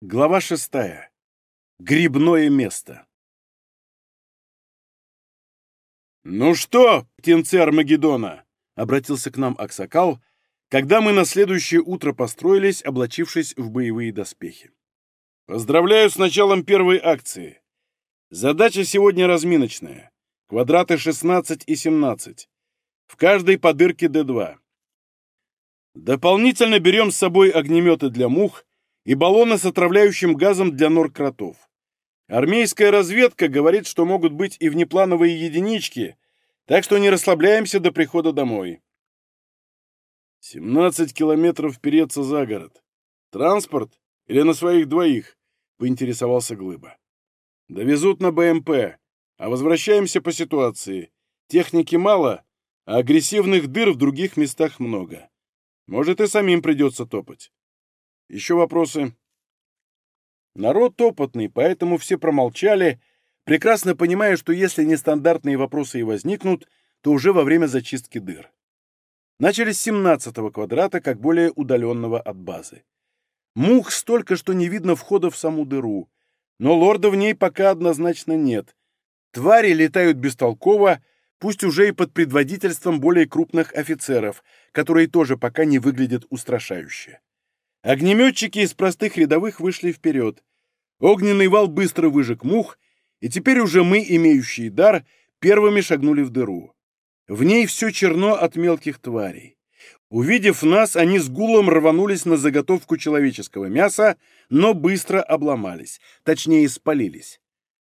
Глава шестая. Грибное место. «Ну что, птенцы Армагеддона?» — обратился к нам Аксакал, когда мы на следующее утро построились, облачившись в боевые доспехи. «Поздравляю с началом первой акции. Задача сегодня разминочная. Квадраты 16 и 17. В каждой по дырке Д2. Дополнительно берем с собой огнеметы для мух и баллоны с отравляющим газом для нор-кротов. Армейская разведка говорит, что могут быть и внеплановые единички, так что не расслабляемся до прихода домой. 17 километров переться за город. Транспорт или на своих двоих? Поинтересовался Глыба. Довезут на БМП, а возвращаемся по ситуации. Техники мало, а агрессивных дыр в других местах много. Может, и самим придется топать. Еще вопросы? Народ опытный, поэтому все промолчали, прекрасно понимая, что если нестандартные вопросы и возникнут, то уже во время зачистки дыр. Начали с 17 квадрата, как более удаленного от базы. Мух столько, что не видно входа в саму дыру, но лорда в ней пока однозначно нет. Твари летают бестолково, пусть уже и под предводительством более крупных офицеров, которые тоже пока не выглядят устрашающе. Огнеметчики из простых рядовых вышли вперед. Огненный вал быстро выжег мух, и теперь уже мы, имеющие дар, первыми шагнули в дыру. В ней все черно от мелких тварей. Увидев нас, они с гулом рванулись на заготовку человеческого мяса, но быстро обломались, точнее спалились.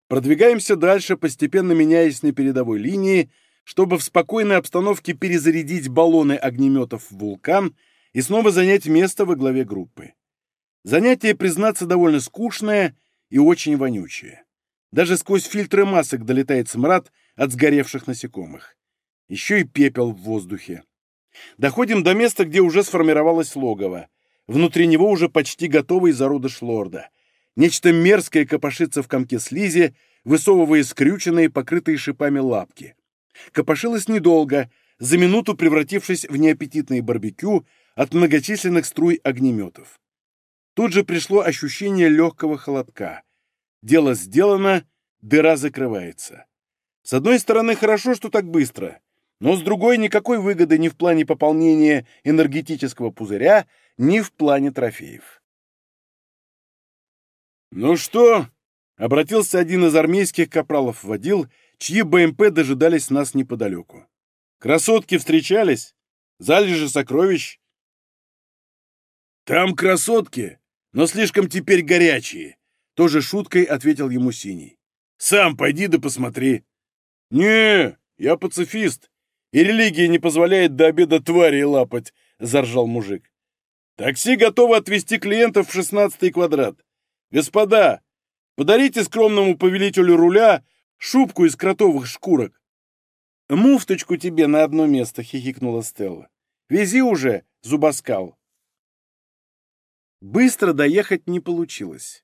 Продвигаемся дальше, постепенно меняясь на передовой линии, чтобы в спокойной обстановке перезарядить баллоны огнеметов в вулкан — и снова занять место во главе группы. Занятие, признаться, довольно скучное и очень вонючее. Даже сквозь фильтры масок долетает смрад от сгоревших насекомых. Еще и пепел в воздухе. Доходим до места, где уже сформировалось логово. Внутри него уже почти готовый зародыш лорда. Нечто мерзкое копошится в комке слизи, высовывая скрюченные, покрытые шипами лапки. Копошилось недолго, за минуту превратившись в неаппетитное барбекю, от многочисленных струй огнеметов. Тут же пришло ощущение легкого холодка. Дело сделано, дыра закрывается. С одной стороны, хорошо, что так быстро, но с другой никакой выгоды ни в плане пополнения энергетического пузыря, ни в плане трофеев. «Ну что?» — обратился один из армейских капралов водил, чьи БМП дожидались нас неподалеку. «Красотки встречались? Залежи сокровищ?» «Там красотки, но слишком теперь горячие», — тоже шуткой ответил ему Синий. «Сам пойди да посмотри». «Не, я пацифист, и религия не позволяет до обеда твари лапать», — заржал мужик. «Такси готово отвезти клиентов в шестнадцатый квадрат. Господа, подарите скромному повелителю руля шубку из кротовых шкурок». «Муфточку тебе на одно место», — хихикнула Стелла. «Вези уже, зубоскал». Быстро доехать не получилось.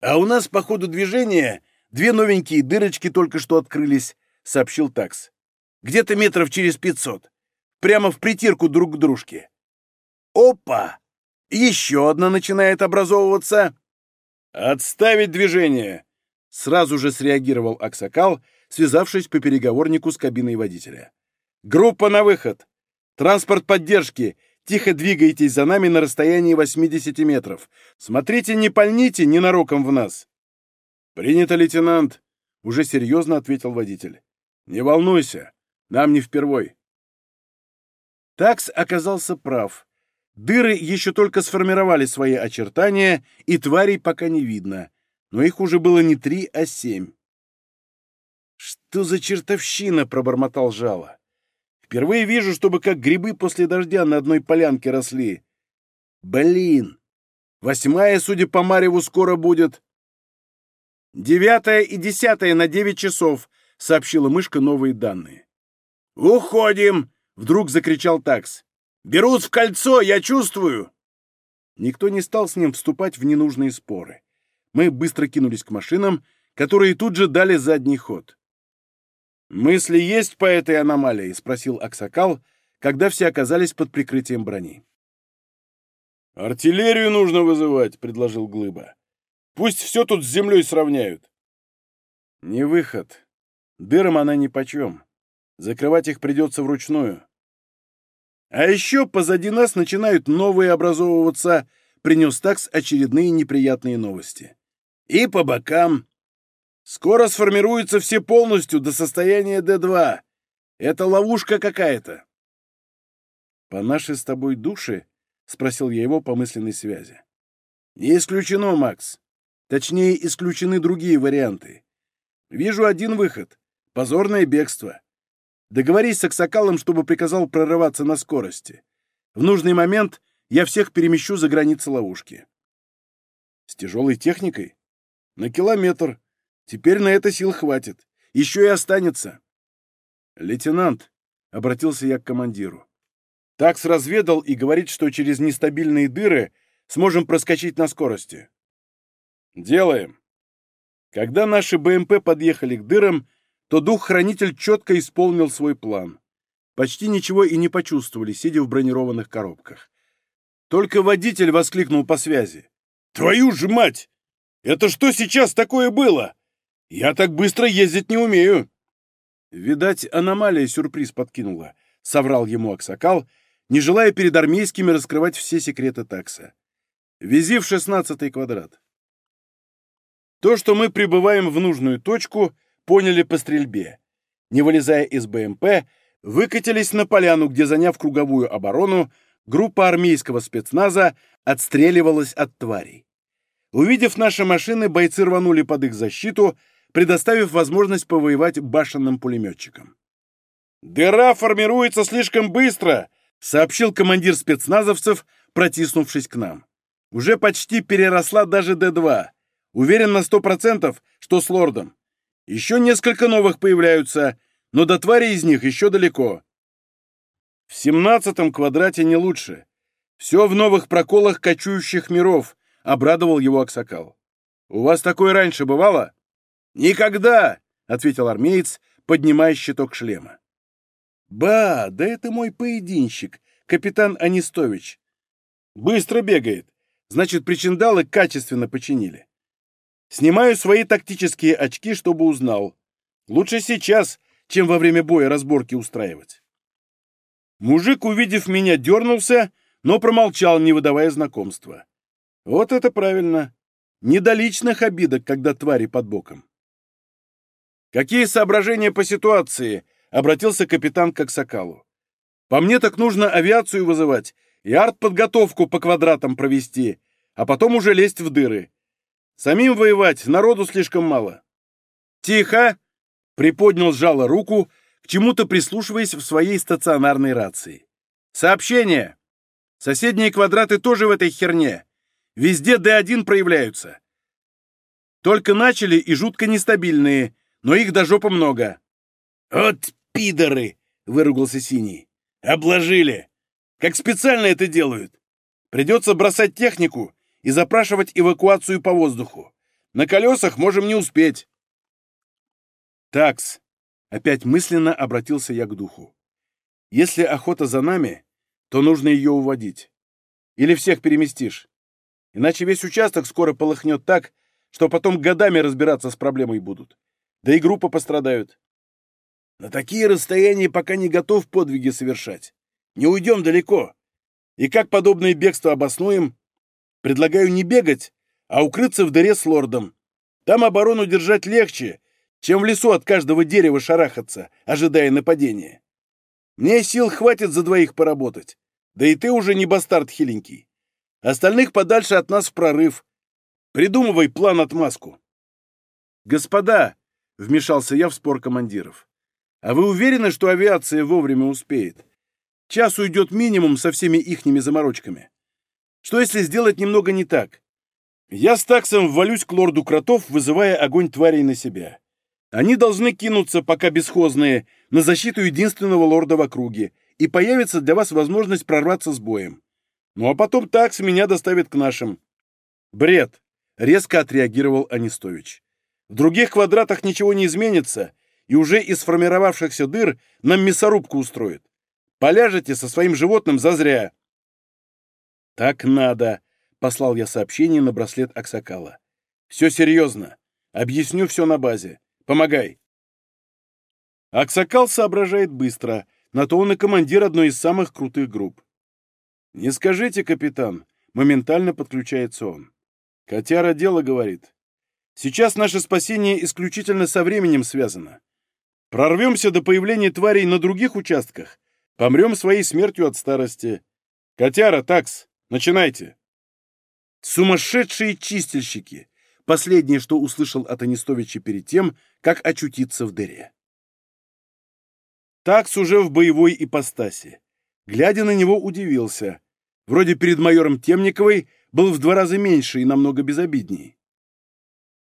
«А у нас по ходу движения две новенькие дырочки только что открылись», — сообщил такс. «Где-то метров через пятьсот. Прямо в притирку друг к дружке». «Опа! Еще одна начинает образовываться!» «Отставить движение!» — сразу же среагировал Аксакал, связавшись по переговорнику с кабиной водителя. «Группа на выход! Транспорт поддержки! Тихо двигайтесь за нами на расстоянии 80 метров. Смотрите, не пальните ненароком в нас. Принято, лейтенант, уже серьезно ответил водитель. Не волнуйся, нам не впервой. Такс оказался прав. Дыры еще только сформировали свои очертания, и тварей пока не видно. Но их уже было не три, а семь. «Что за чертовщина?» — пробормотал жало. Впервые вижу, чтобы как грибы после дождя на одной полянке росли. Блин! Восьмая, судя по Мареву, скоро будет. Девятая и десятая на девять часов, сообщила мышка новые данные. Уходим! Вдруг закричал такс. Берут в кольцо, я чувствую! Никто не стал с ним вступать в ненужные споры. Мы быстро кинулись к машинам, которые тут же дали задний ход. «Мысли есть по этой аномалии?» — спросил Аксакал, когда все оказались под прикрытием брони. «Артиллерию нужно вызывать», — предложил Глыба. Пусть все тут с землей сравняют. Не выход. Дырам она нипочем. Закрывать их придется вручную. А еще позади нас начинают новые образовываться, принес такс очередные неприятные новости. И по бокам. Скоро сформируются все полностью до состояния Д2. Это ловушка какая-то. По нашей с тобой душе? Спросил я его по мысленной связи. Не исключено, Макс. Точнее, исключены другие варианты. Вижу один выход — позорное бегство. Договорись с Аксакалом, чтобы приказал прорываться на скорости. В нужный момент я всех перемещу за границы ловушки. С тяжелой техникой? На километр. Теперь на это сил хватит. Еще и останется. Лейтенант, — обратился я к командиру. Такс разведал и говорит, что через нестабильные дыры сможем проскочить на скорости. Делаем. Когда наши БМП подъехали к дырам, то дух-хранитель четко исполнил свой план. Почти ничего и не почувствовали, сидя в бронированных коробках. Только водитель воскликнул по связи. «Твою же мать! Это что сейчас такое было? Я так быстро ездить не умею!» Видать, аномалия сюрприз подкинула, соврал ему Аксакал, не желая перед армейскими раскрывать все секреты такса. Вези в шестнадцатый квадрат. То, что мы прибываем в нужную точку, поняли по стрельбе. Не вылезая из БМП, выкатились на поляну, где, заняв круговую оборону, группа армейского спецназа отстреливалась от тварей. Увидев наши машины, бойцы рванули под их защиту, предоставив возможность повоевать башенным пулеметчикам. «Дыра формируется слишком быстро!» — сообщил командир спецназовцев, протиснувшись к нам. «Уже почти переросла даже Д-2. Уверен на сто процентов, что с лордом. Еще несколько новых появляются, но до твари из них еще далеко. В семнадцатом квадрате не лучше. Все в новых проколах кочующих миров, — обрадовал его Аксакал. У вас такое раньше бывало? Никогда, — ответил армеец, поднимая щиток шлема. Ба, да это мой поединщик, капитан Анистович. Быстро бегает. Значит, причиндалы качественно починили. Снимаю свои тактические очки, чтобы узнал. Лучше сейчас, чем во время боя разборки устраивать. Мужик, увидев меня, дернулся, но промолчал, не выдавая знакомства. Вот это правильно. Не до личных обидок, когда твари под боком. «Какие соображения по ситуации?» — обратился капитан к Аксакалу. «По мне так нужно авиацию вызывать и артподготовку по квадратам провести, а потом уже лезть в дыры. Самим воевать народу слишком мало. Тихо! Приподнял сжало руку, к чему-то прислушиваясь в своей стационарной рации. Сообщение! Соседние квадраты тоже в этой херне. Везде D1 проявляются. Только начали и жутко нестабильные, но их до жопы много. «От пидоры!» — выругался Синий. «Обложили! Как специально это делают! Придется бросать технику и запрашивать эвакуацию по воздуху. На колесах можем не успеть. Такс. Опять мысленно обратился я к духу. Если охота за нами, то нужно ее уводить. Или всех переместишь. Иначе весь участок скоро полыхнет так, что потом годами разбираться с проблемой будут. Да и группа пострадают. На такие расстояния пока не готов подвиги совершать. Не уйдем далеко. И как подобное бегство обоснуем? Предлагаю не бегать, а укрыться в дыре с лордом. Там оборону держать легче, чем в лесу от каждого дерева шарахаться, ожидая нападения. Мне сил хватит за двоих поработать. Да и ты уже не бастард хиленький. Остальных подальше от нас в прорыв. Придумывай план отмазку. Господа, — вмешался я в спор командиров, — а вы уверены, что авиация вовремя успеет? Час уйдет минимум со всеми ихними заморочками. Что если сделать немного не так? Я с таксом ввалюсь к лорду кротов, вызывая огонь тварей на себя. Они должны кинуться, пока бесхозные, на защиту единственного лорда в округе, и появится для вас возможность прорваться с боем. Ну а потом такс меня доставит к нашим. Бред, резко отреагировал Анистович. В других квадратах ничего не изменится, и уже из сформировавшихся дыр нам мясорубку устроят. Поляжете со своим животным зазря. «Так надо», — послал я сообщение на браслет Аксакала. Все серьезно. Объясню все на базе. Помогай. Аксакал соображает быстро, на то он и командир одной из самых крутых групп. «Не скажите, капитан», — моментально подключается он. Котяра дело говорит. Сейчас наше спасение исключительно со временем связано. Прорвемся до появления тварей на других участках, помрем своей смертью от старости. Котяра, такс, начинайте. Сумасшедшие чистильщики! Последнее, что услышал от Анистовича перед тем, как очутиться в дыре. Такс уже в боевой ипостаси. Глядя на него, удивился. Вроде перед майором Темниковой был в два раза меньше и намного безобидней.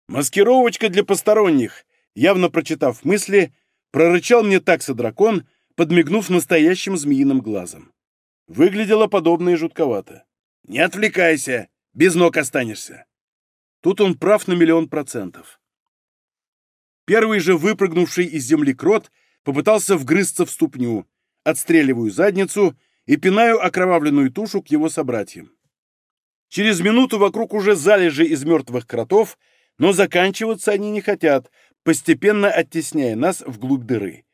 «Маскировочка для посторонних!» Явно прочитав мысли, прорычал мне такса-дракон, подмигнув настоящим змеиным глазом. Выглядело и жутковато. «Не отвлекайся! Без ног останешься!» Тут он прав на миллион процентов. Первый же выпрыгнувший из земли крот попытался вгрызться в ступню, отстреливаю задницу и пинаю окровавленную тушу к его собратьям. Через минуту вокруг уже залежи из мертвых кротов, но заканчиваться они не хотят, постепенно оттесняя нас вглубь дыры.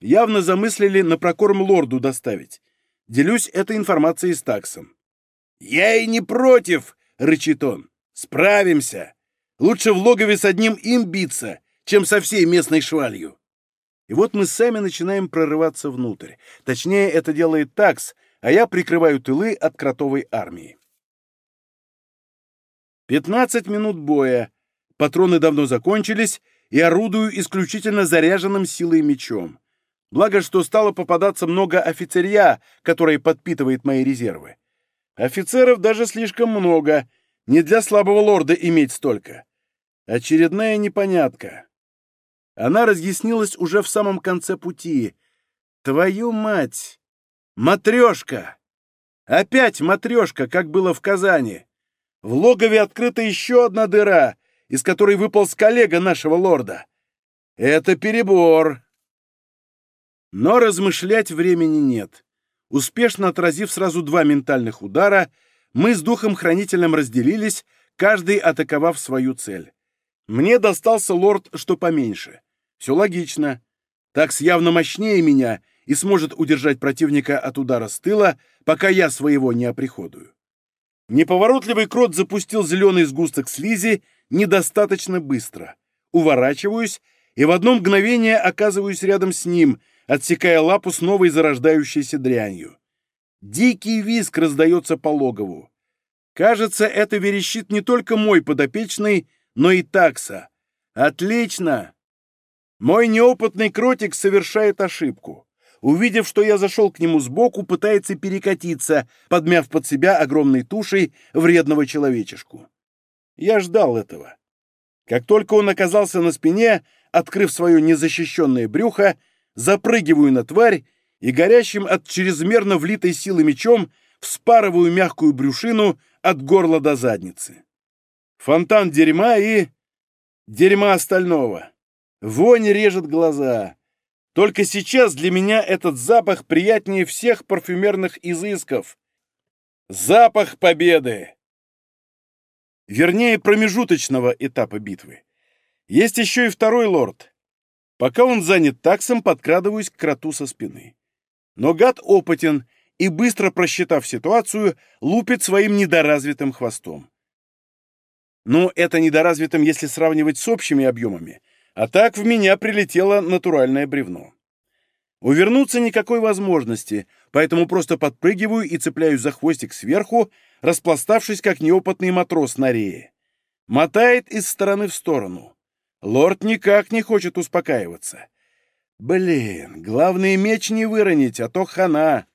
Явно замыслили на прокорм лорду доставить. Делюсь этой информацией с таксом. «Я и не против!» — рычит он. «Справимся! Лучше в логове с одним им биться, чем со всей местной швалью!» И вот мы сами начинаем прорываться внутрь. Точнее, это делает такс, а я прикрываю тылы от кротовой армии. Пятнадцать минут боя. Патроны давно закончились, и орудую исключительно заряженным силой мечом. Благо, что стало попадаться много офицерья, которое подпитывает мои резервы. Офицеров даже слишком много. Не для слабого лорда иметь столько. Очередная непонятка. Она разъяснилась уже в самом конце пути. Твою мать! Матрешка! Опять матрешка, как было в Казани. В логове открыта еще одна дыра, из которой выполз коллега нашего лорда. Это перебор. Но размышлять времени нет. Успешно отразив сразу два ментальных удара, мы с духом-хранителем разделились, каждый атаковав свою цель. Мне достался лорд, что поменьше. Все логично. Такс явно мощнее меня и сможет удержать противника от удара с тыла, пока я своего не оприходую. Неповоротливый крот запустил зеленый сгусток слизи недостаточно быстро. Уворачиваюсь и в одно мгновение оказываюсь рядом с ним, отсекая лапу с новой зарождающейся дрянью. Дикий визг раздается по логову. Кажется, это верещит не только мой подопечный, но и такса. Отлично! Мой неопытный кротик совершает ошибку. Увидев, что я зашел к нему сбоку, пытается перекатиться, подмяв под себя огромной тушей вредного человечешку. Я ждал этого. Как только он оказался на спине, открыв свое незащищенное брюхо, запрыгиваю на тварь и горящим от чрезмерно влитой силы мечом вспарываю мягкую брюшину от горла до задницы. Фонтан дерьма и... дерьма остального. Вонь режет глаза. Только сейчас для меня этот запах приятнее всех парфюмерных изысков. Запах победы! Вернее, промежуточного этапа битвы. Есть еще и второй лорд. Пока он занят таксом, подкрадываюсь к кроту со спины. Но гад опытен и, быстро просчитав ситуацию, лупит своим недоразвитым хвостом. Ну, это недоразвитым, если сравнивать с общими объемами — а так в меня прилетело натуральное бревно. Увернуться никакой возможности, поэтому просто подпрыгиваю и цепляюсь за хвостик сверху, распластавшись как неопытный матрос на рее. Мотает из стороны в сторону. Лорд никак не хочет успокаиваться. Блин, главное меч не выронить, а то хана.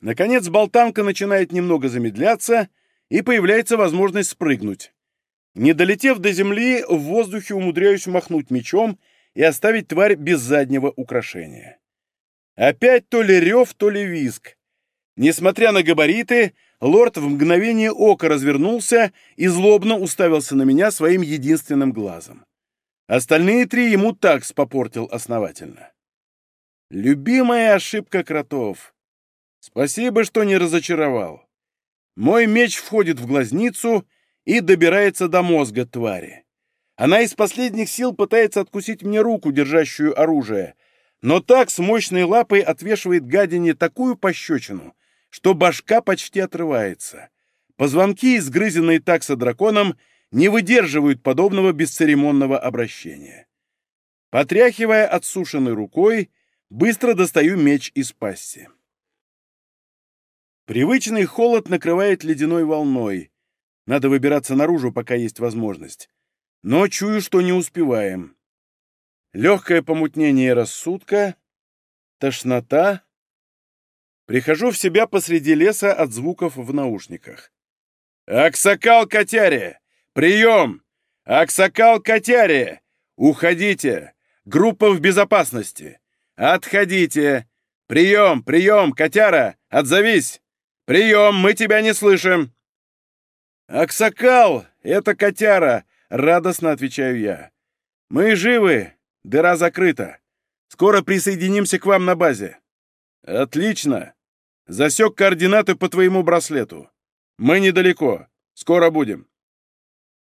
Наконец болтанка начинает немного замедляться, и появляется возможность спрыгнуть. Не долетев до земли, в воздухе умудряюсь махнуть мечом и оставить тварь без заднего украшения. Опять то ли рев, то ли виск. Несмотря на габариты, лорд в мгновение ока развернулся и злобно уставился на меня своим единственным глазом. Остальные три ему такс попортил основательно. Любимая ошибка кротов. Спасибо, что не разочаровал. Мой меч входит в глазницу — и добирается до мозга твари. Она из последних сил пытается откусить мне руку, держащую оружие, но так с мощной лапой отвешивает гадине такую пощечину, что башка почти отрывается. Позвонки, изгрызенные таксодраконом, не выдерживают подобного бесцеремонного обращения. Потряхивая отсушенной рукой, быстро достаю меч из пасти. Привычный холод накрывает ледяной волной. Надо выбираться наружу, пока есть возможность. Но чую, что не успеваем. Легкое помутнение рассудка, тошнота. Прихожу в себя посреди леса от звуков в наушниках. «Аксакал Котяре! Прием! Аксакал Котяре! Уходите! Группа в безопасности! Отходите! Прием! Прием! Котяра! Отзовись! Прием! Мы тебя не слышим!» «Аксакал! Это Котяра!» — радостно отвечаю я. «Мы живы! Дыра закрыта! Скоро присоединимся к вам на базе!» «Отлично! Засек координаты по твоему браслету. Мы недалеко. Скоро будем.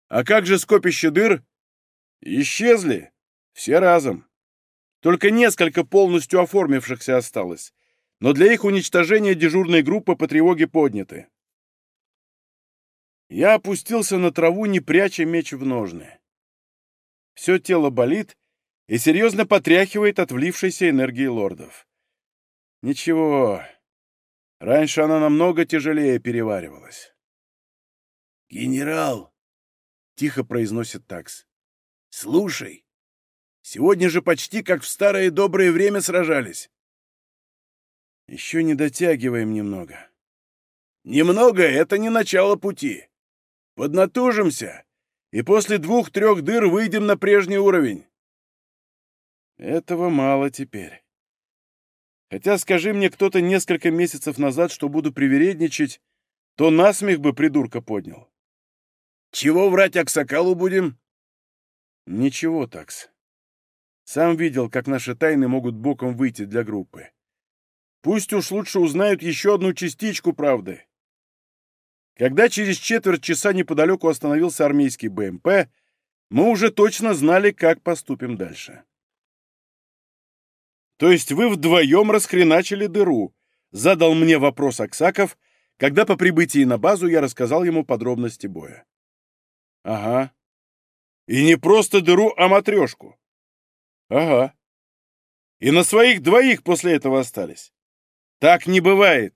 А как же скопище дыр? Исчезли. Все разом. Только несколько полностью оформившихся осталось. Но для их уничтожения дежурные группы по тревоге подняты. Я опустился на траву, не пряча меч в ножны. Все тело болит и серьезно потряхивает от влившейся энергии лордов. Ничего, Раньше она намного тяжелее переваривалась. «Генерал!» — тихо произносит такс. «Слушай, сегодня же почти как в старое доброе время сражались». «Еще не дотягиваем немного». «Немного — это не начало пути. Поднатужимся, и после двух-трех дыр выйдем на прежний уровень». «Этого мало теперь». Хотя скажи мне кто-то несколько месяцев назад, что буду привередничать, то насмех бы придурка поднял. Чего врать Аксакалу будем? Ничего, такс. Сам видел, как наши тайны могут боком выйти для группы. Пусть уж лучше узнают еще одну частичку правды. Когда через четверть часа неподалеку остановился армейский БМП, мы уже точно знали, как поступим дальше. «То есть вы вдвоем расхреначили дыру?» — задал мне вопрос Аксаков, когда по прибытии на базу я рассказал ему подробности боя. «Ага. И не просто дыру, а матрешку?» «Ага. И на своих двоих после этого остались?» «Так не бывает!»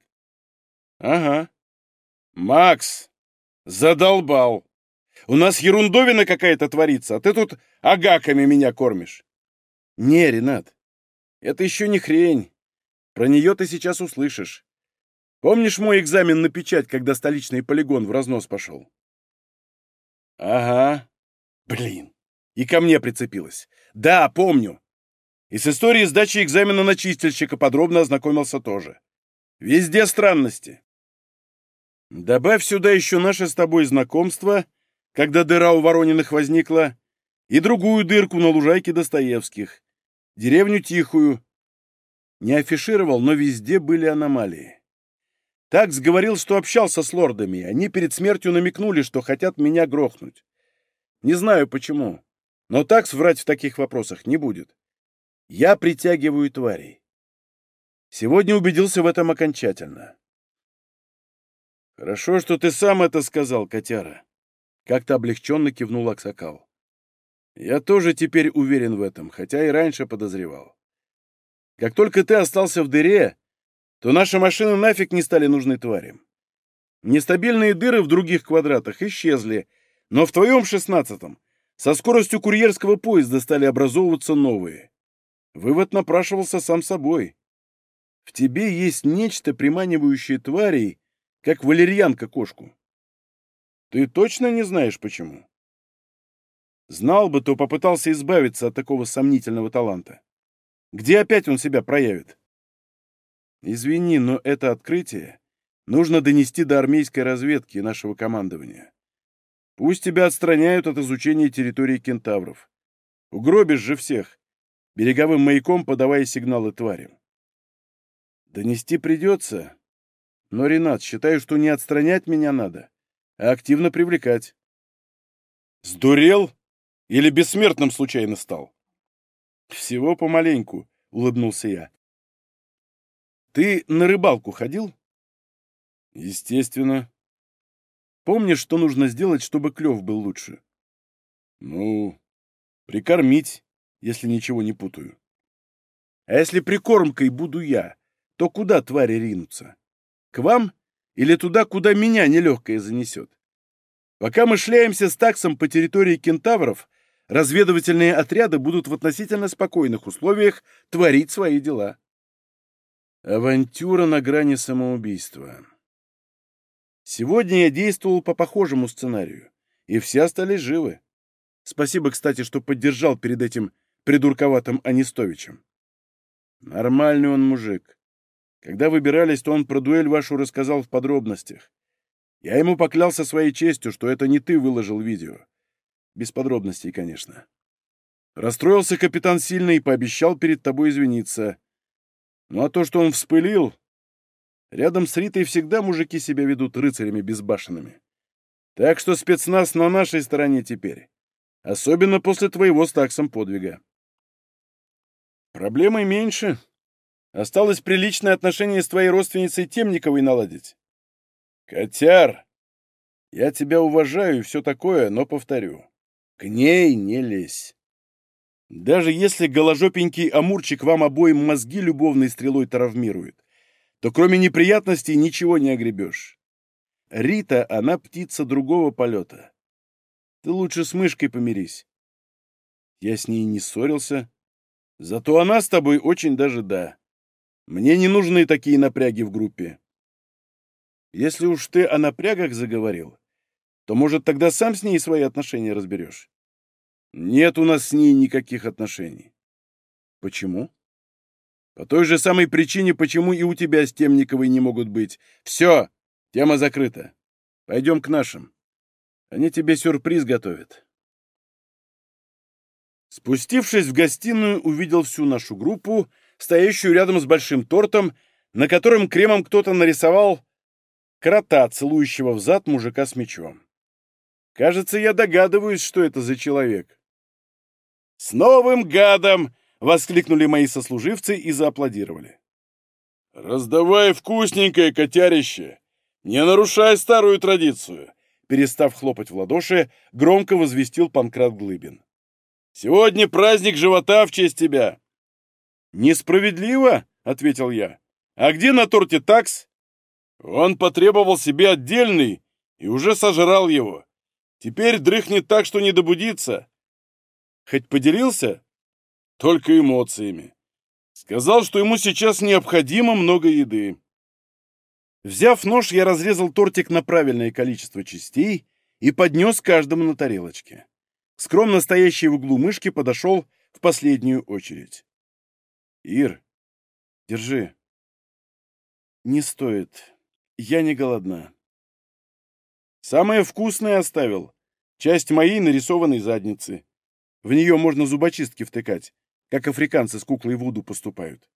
«Ага. Макс, задолбал. У нас ерундовина какая-то творится, а ты тут агаками меня кормишь». «Не, Ренат, это еще не хрень. Про нее ты сейчас услышишь. Помнишь мой экзамен на печать, когда столичный полигон в разнос пошел? Ага. Блин. И ко мне прицепилась. Да, помню. И с историей сдачи экзамена на чистильщика подробно ознакомился тоже. Везде странности. Добавь сюда еще наше с тобой знакомство, когда дыра у Ворониных возникла, и другую дырку на лужайке Достоевских, деревню Тихую. Не афишировал, но везде были аномалии. Такс говорил, что общался с лордами, они перед смертью намекнули, что хотят меня грохнуть. Не знаю почему, но Такс врать в таких вопросах не будет. Я притягиваю тварей. Сегодня убедился в этом окончательно. «Хорошо, что ты сам это сказал, котяра», — как-то облегченно кивнул Аксакал. Я тоже теперь уверен в этом, хотя и раньше подозревал. Как только ты остался в дыре, то наши машины нафиг не стали нужны тварям. Нестабильные дыры в других квадратах исчезли, но в твоем шестнадцатом со скоростью курьерского поезда стали образовываться новые. Вывод напрашивался сам собой. В тебе есть нечто, приманивающее тварей, как валерьянка кошку. Ты точно не знаешь, почему? Знал бы, то попытался избавиться от такого сомнительного таланта. Где опять он себя проявит? Извини, но это открытие нужно донести до армейской разведки и нашего командования. Пусть тебя отстраняют от изучения территории кентавров. Угробишь же всех, береговым маяком подавая сигналы тварям. Донести придется. Но, Ренат, считаю, что не отстранять меня надо, а активно привлекать. Сдурел? Или бессмертным случайно стал? Всего помаленьку, улыбнулся я. Ты на рыбалку ходил? Естественно. Помнишь, что нужно сделать, чтобы клев был лучше? Ну, прикормить, если ничего не путаю. А если прикормкой буду я, то куда твари ринутся? К вам или туда, куда меня нелегкое занесет? Пока мы шляемся с таксом по территории кентавров, разведывательные отряды будут в относительно спокойных условиях творить свои дела. Авантюра на грани самоубийства. Сегодня я действовал по похожему сценарию, и все остались живы. Спасибо, кстати, что поддержал перед этим придурковатым Анистовичем. Нормальный он мужик. Когда выбирались, то он про дуэль вашу рассказал в подробностях. Я ему поклялся своей честью, что это не ты выложил видео. Без подробностей, конечно. Расстроился капитан сильно и пообещал перед тобой извиниться. Ну а то, что он вспылил... Рядом с Ритой всегда мужики себя ведут рыцарями безбашенными. Так что спецназ на нашей стороне теперь. Особенно после твоего с таксом подвига. Проблемы меньше. Осталось приличное отношение с твоей родственницей Темниковой наладить. Котяр, я тебя уважаю и все такое, но повторю. К ней не лезь. Даже если голожопенький амурчик вам обоим мозги любовной стрелой травмирует, то кроме неприятностей ничего не огребешь. Рита, она птица другого полета. Ты лучше с мышкой помирись. Я с ней не ссорился, Зато она с тобой очень даже да. Мне не нужны такие напряги в группе. Если уж ты о напрягах заговорил, то, может, тогда сам с ней свои отношения разберешь? Нет у нас с ней никаких отношений. Почему? По той же самой причине, почему и у тебя с Темниковой не могут быть. Все, тема закрыта. Пойдем к нашим. Они тебе сюрприз готовят. Спустившись в гостиную, увидел всю нашу группу, стоящую рядом с большим тортом, на котором кремом кто-то нарисовал крота, целующего в зад мужика с мечом. Кажется, я догадываюсь, что это за человек. «С новым гадом!» — воскликнули мои сослуживцы и зааплодировали. «Раздавай вкусненькое, котярище! Не нарушай старую традицию!» Перестав хлопать в ладоши, громко возвестил Панкрат Глыбин. Сегодня праздник живота в честь тебя!» «Несправедливо!» — ответил я. «А где на торте такс?» «Он потребовал себе отдельный и уже сожрал его. Теперь дрыхнет так, что не добудится». «Хоть поделился?» «Только эмоциями. Сказал, что ему сейчас необходимо много еды». Взяв нож, я разрезал тортик на правильное количество частей и поднес каждому на тарелочке скромно стоящий в углу мышки подошел в последнюю очередь. «Ир, держи». «Не стоит. Я не голодна». «Самое вкусное оставил. Часть моей нарисованной задницы. В нее можно зубочистки втыкать, как африканцы с куклой Вуду поступают».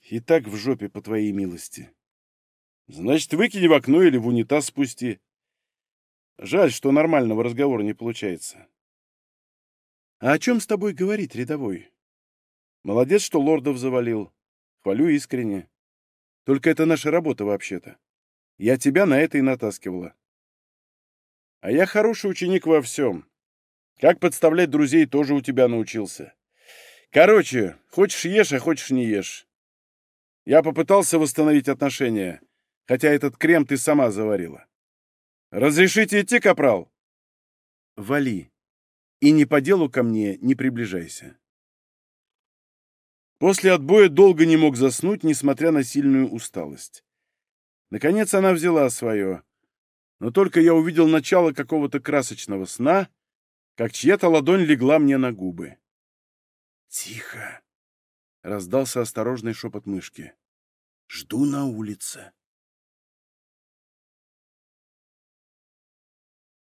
«И так в жопе, по твоей милости». «Значит, выкинь в окно или в унитаз спусти. Жаль, что нормального разговора не получается. А о чем с тобой говорить, рядовой? Молодец, что лордов завалил. Хвалю искренне. Только это наша работа вообще-то. Я тебя на это и натаскивала. А я хороший ученик во всем. Как подставлять друзей, тоже у тебя научился. Короче, хочешь ешь, а хочешь не ешь. Я попытался восстановить отношения, хотя этот крем ты сама заварила. «Разрешите идти, капрал?» «Вали. И не по делу ко мне не приближайся». После отбоя долго не мог заснуть, несмотря на сильную усталость. Наконец она взяла свое. Но только я увидел начало какого-то красочного сна, как чья-то ладонь легла мне на губы. «Тихо!» — раздался осторожный шепот мышки. «Жду на улице».